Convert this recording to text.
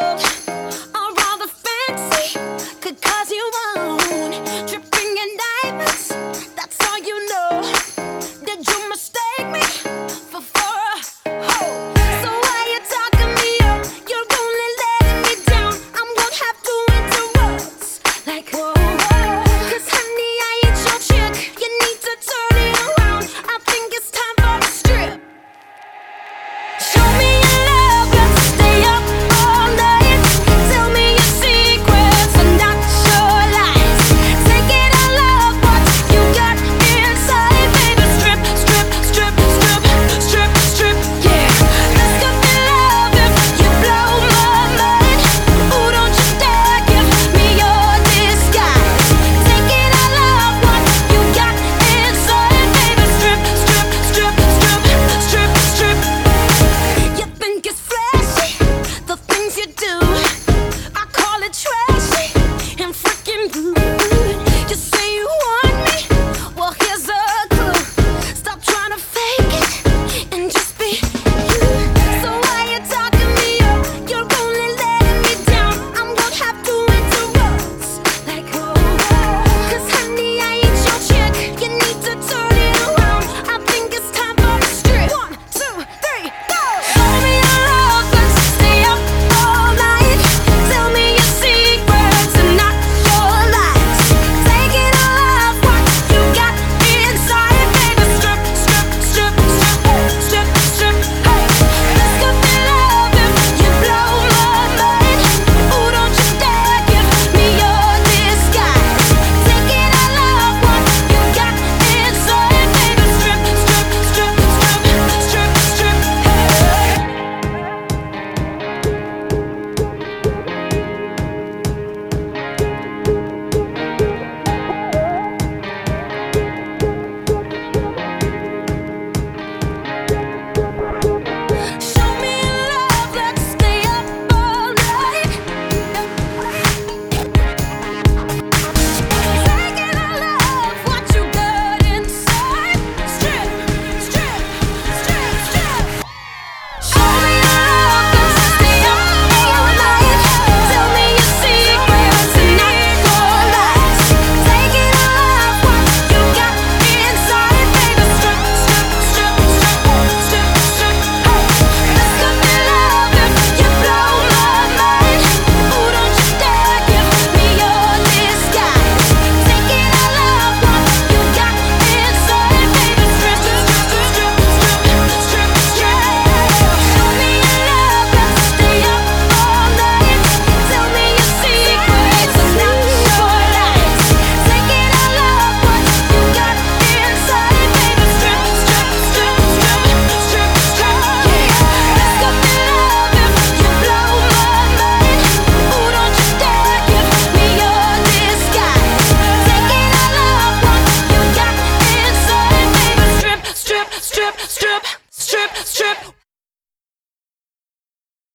love.